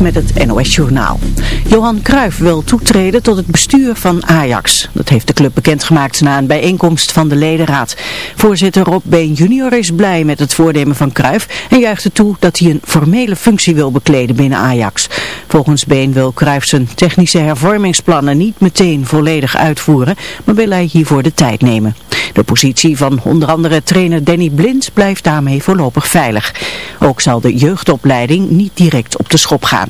met het NOS Journaal. Johan Cruijff wil toetreden tot het bestuur van Ajax. Dat heeft de club bekendgemaakt na een bijeenkomst van de ledenraad. Voorzitter Rob Been junior is blij met het voornemen van Cruijff en juicht er toe dat hij een formele functie wil bekleden binnen Ajax. Volgens Been wil Cruijff zijn technische hervormingsplannen niet meteen volledig uitvoeren, maar wil hij hiervoor de tijd nemen. De positie van onder andere trainer Danny Blind blijft daarmee voorlopig veilig. Ook zal de jeugdopleiding niet direct op de schop gaan.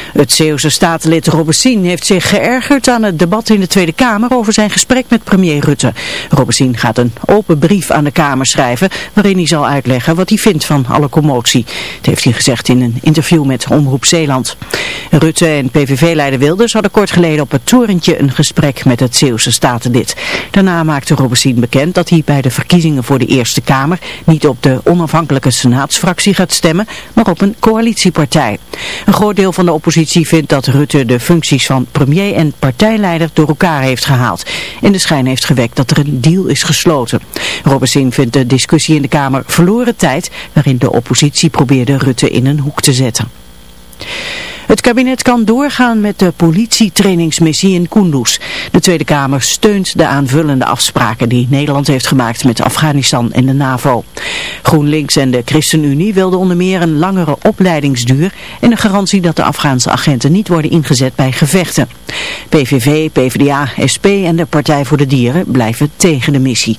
Het Zeeuwse statenlid Robesin heeft zich geërgerd aan het debat in de Tweede Kamer over zijn gesprek met premier Rutte. Robesin gaat een open brief aan de Kamer schrijven waarin hij zal uitleggen wat hij vindt van alle commotie. Dat heeft hij gezegd in een interview met Omroep Zeeland. Rutte en PVV-leider Wilders hadden kort geleden op het torentje een gesprek met het Zeeuwse statenlid. Daarna maakte Robesin bekend dat hij bij de verkiezingen voor de Eerste Kamer niet op de onafhankelijke senaatsfractie gaat stemmen, maar op een coalitiepartij. Een groot deel van de oppositie oppositie vindt dat Rutte de functies van premier en partijleider door elkaar heeft gehaald. En de schijn heeft gewekt dat er een deal is gesloten. Robesin vindt de discussie in de Kamer verloren tijd, waarin de oppositie probeerde Rutte in een hoek te zetten. Het kabinet kan doorgaan met de politietrainingsmissie in Kunduz. De Tweede Kamer steunt de aanvullende afspraken die Nederland heeft gemaakt met Afghanistan en de NAVO. GroenLinks en de ChristenUnie wilden onder meer een langere opleidingsduur en een garantie dat de Afghaanse agenten niet worden ingezet bij gevechten. PVV, PvdA, SP en de Partij voor de Dieren blijven tegen de missie.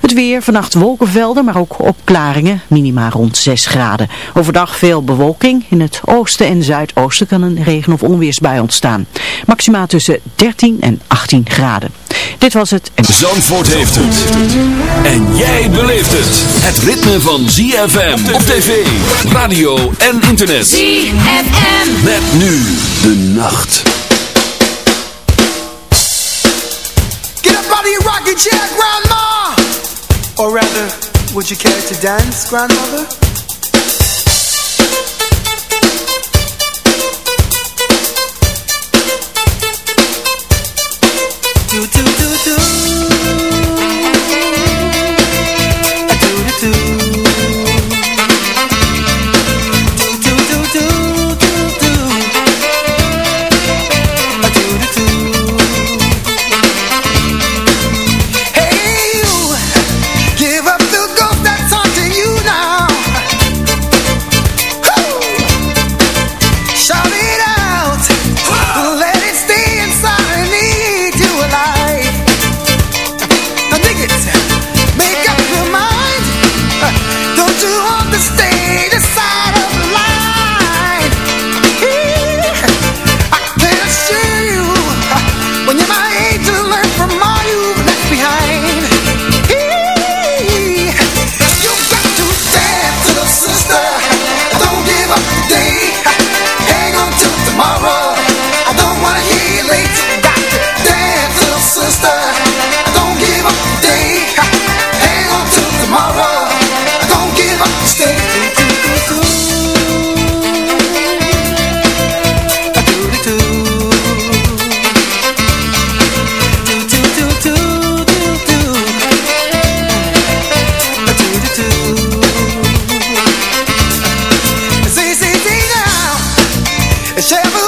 Het weer, vannacht wolkenvelden, maar ook opklaringen, minima rond 6 graden. Overdag veel bewolking, in het oosten en zuidoosten kan een regen- of onweersbui ontstaan. Maxima tussen 13 en 18 graden. Dit was het. Zandvoort heeft het. En jij beleeft het. Het ritme van ZFM op tv, radio en internet. ZFM. Met nu de nacht. Get up out of your rocking chair, grandma! Or rather, would you care to dance, grandmother? It's every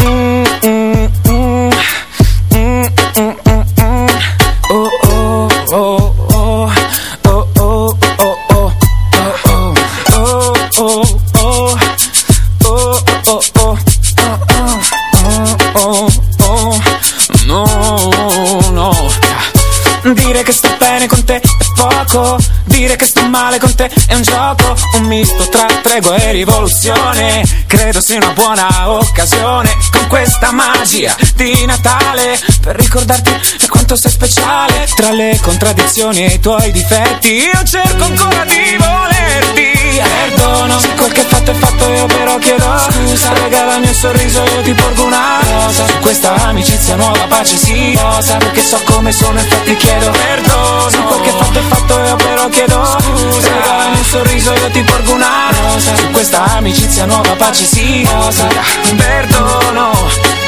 mm, mm. Misto tra tregua e rivoluzione. Credo sia una buona occasione Con questa magia di Natale Per ricordarti quanto sei speciale Tra le contraddizioni e i tuoi difetti. Io cerco ancora di volerti. Perdono Se quel che fatto è fatto io però chiedo Scusa. Regalami un sorriso io ti porgo una rosa Su questa amicizia nuova pace sì rosa Perché so come sono infatti chiedo perdono. Se quel che fatto è fatto io però chiedo Scusa. Regalami un sorriso io ti porgo una rosa. Su questa amicizia nuova pace sì rosa. Perdono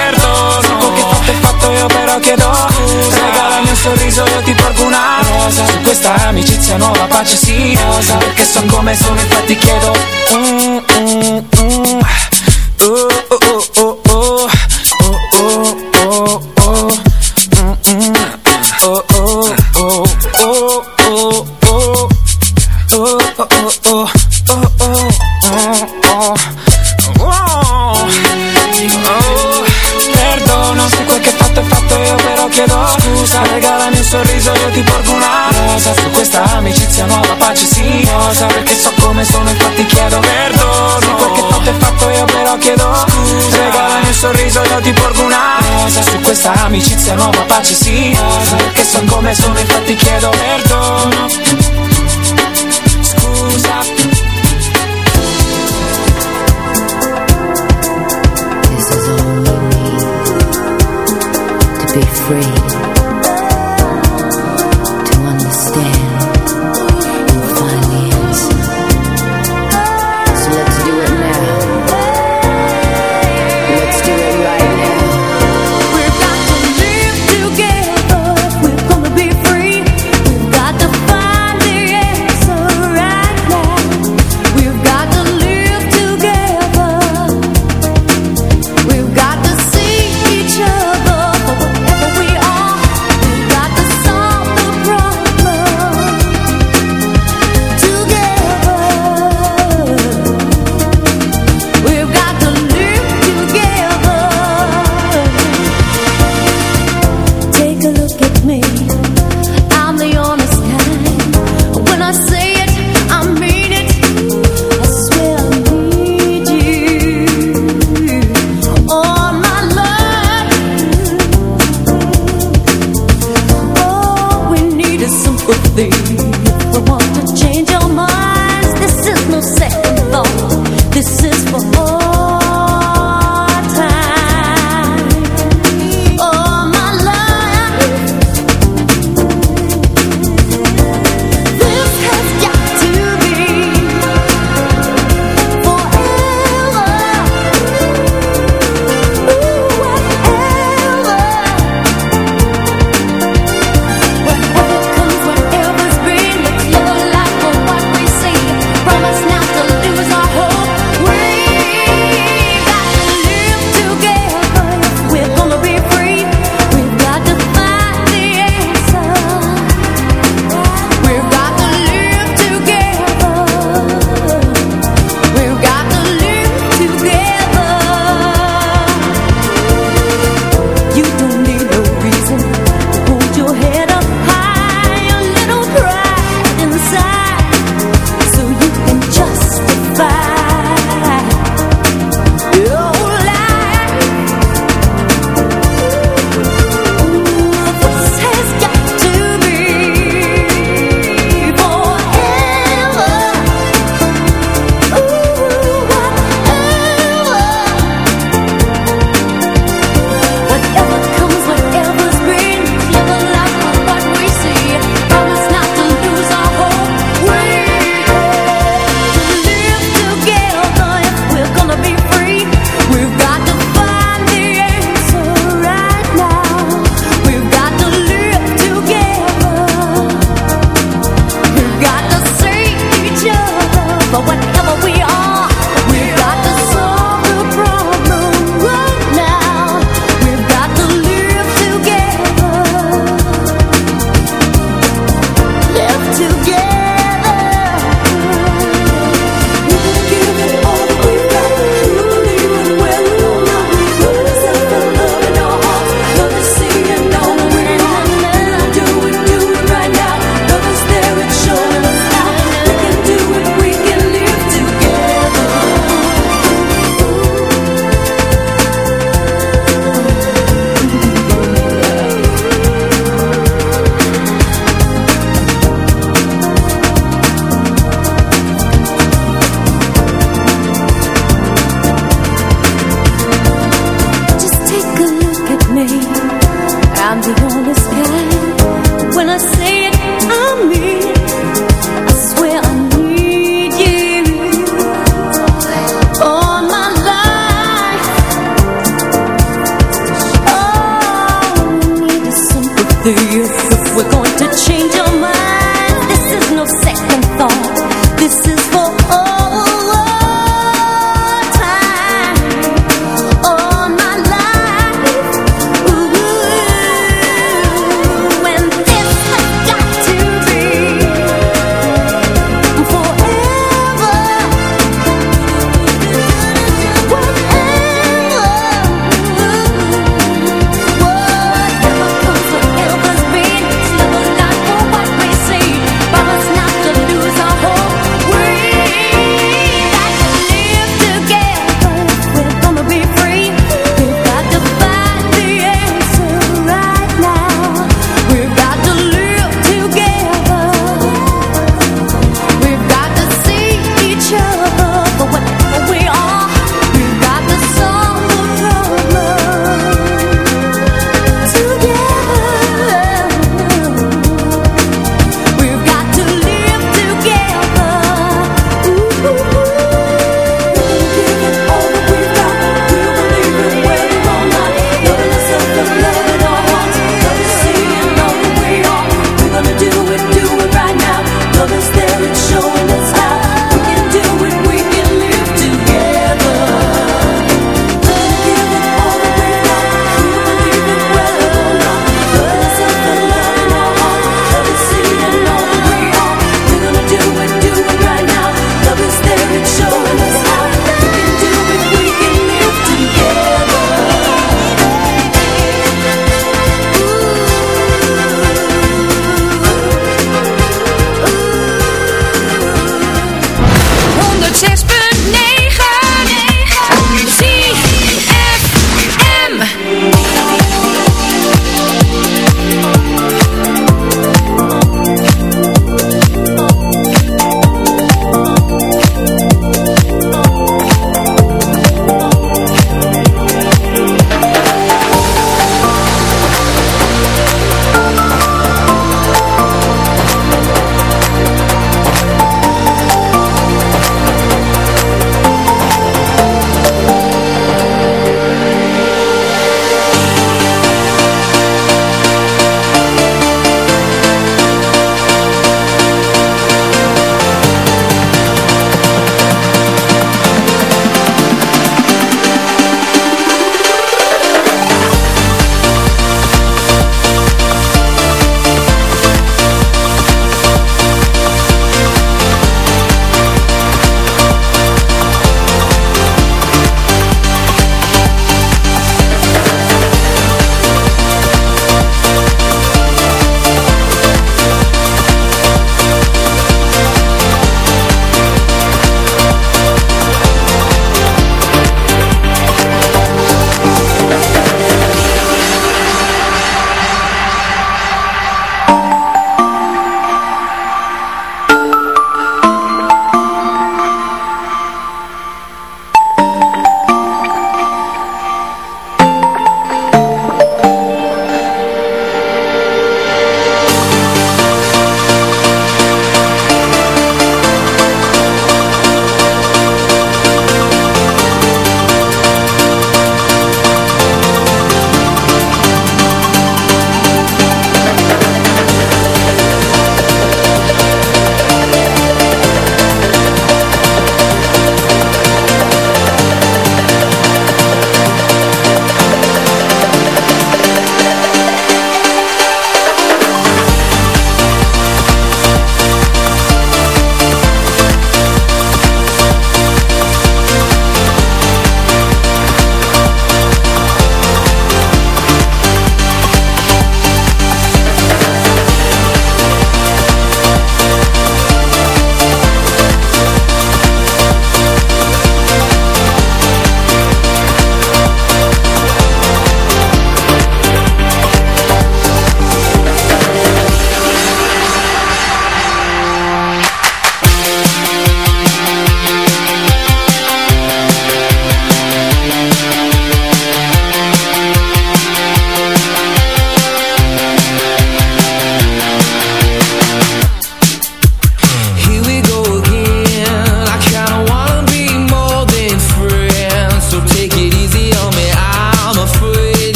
perdono quel che fatto è fatto io però chiedo Scusa regalami un sorriso io ti porgo una rosa Su questa amicizia nuova pace sì rosa Perché so come sono infatti chiedo mm, mm, mm. Oh, oh, oh, oh, oh. Oh, oh, oh, oh. Mm, mm. Come sono infatti chiedo perdono. Se quel che fatto è fatto io però chiedo. Scusa, regalami un sorriso io ti porgo una rosa Su questa amicizia nuova pace sì. Rosa. Perché so come sono infatti chiedo perdono. Scusa. This is all we need to be free, to understand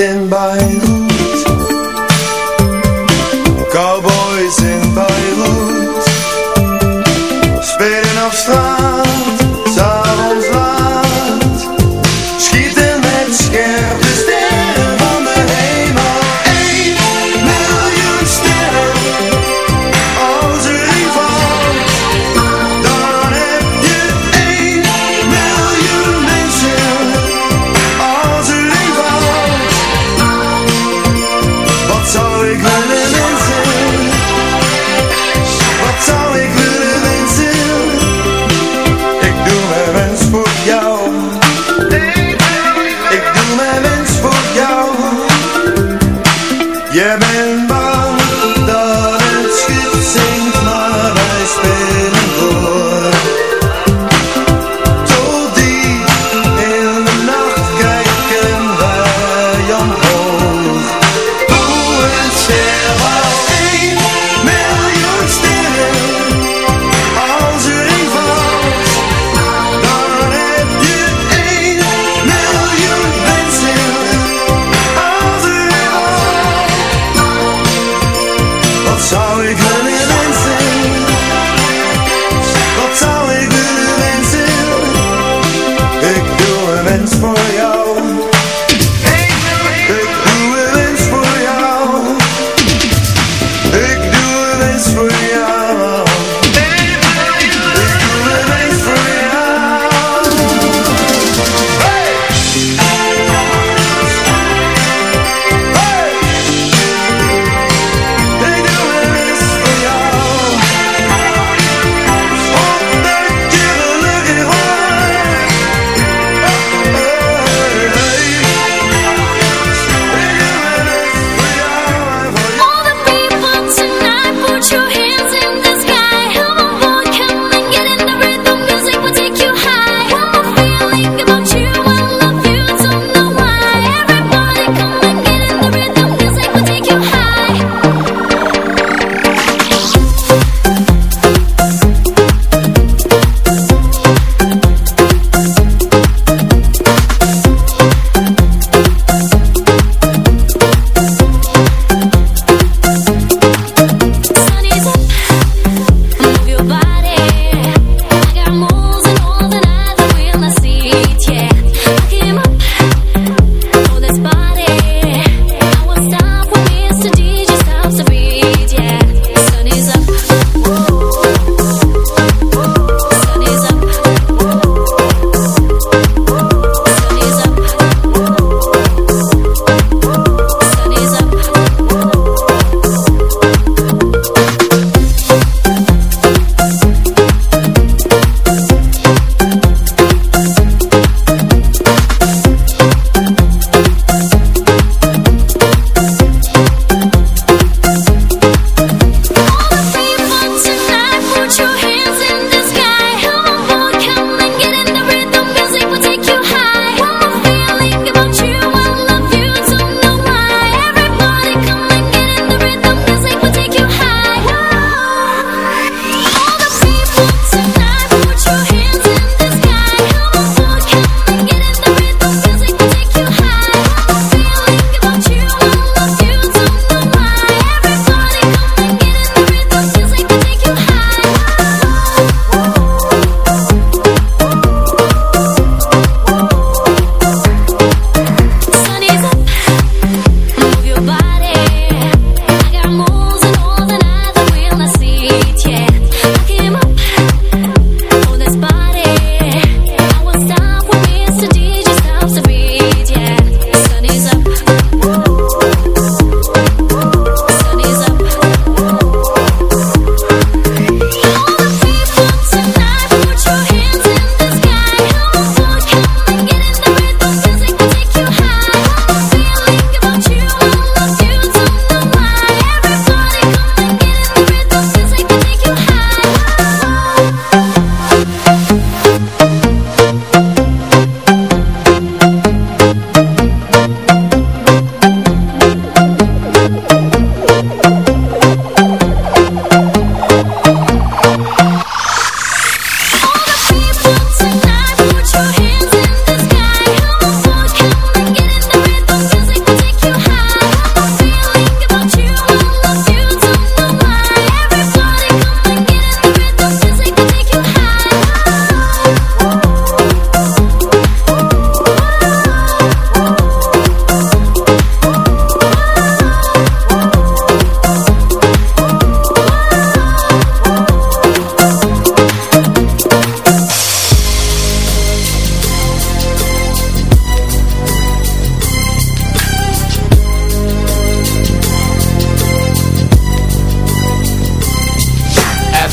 nothing but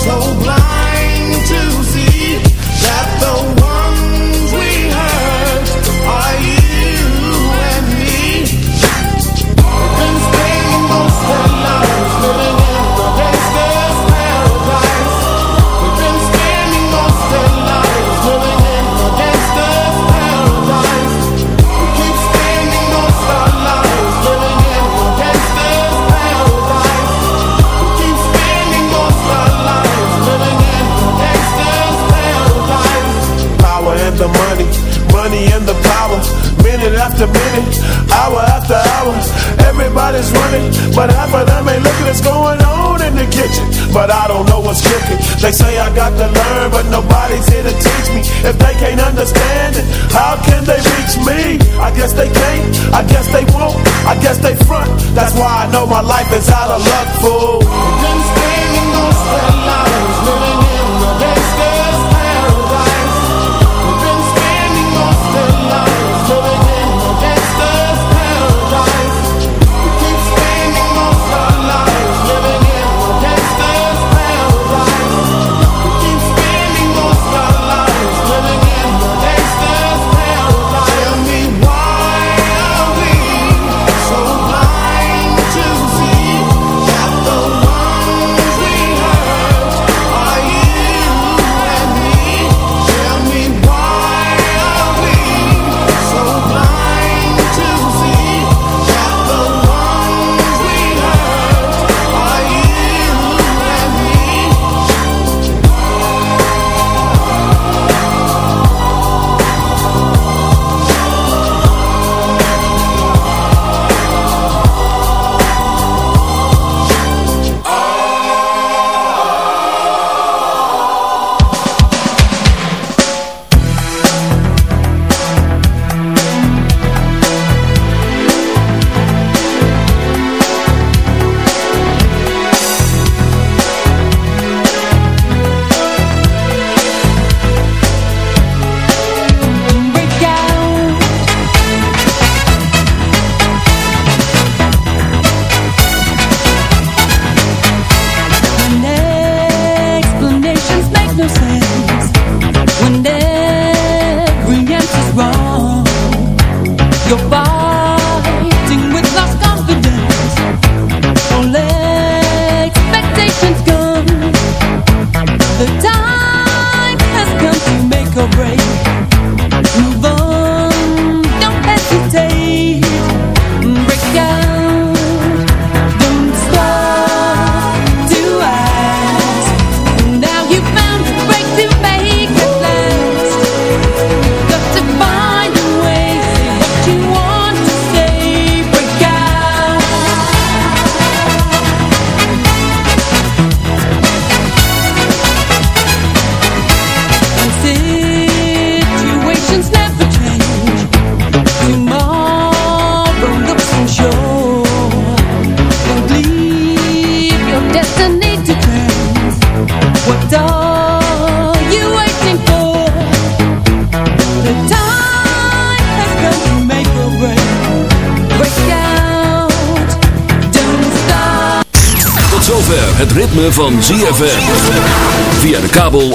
so blind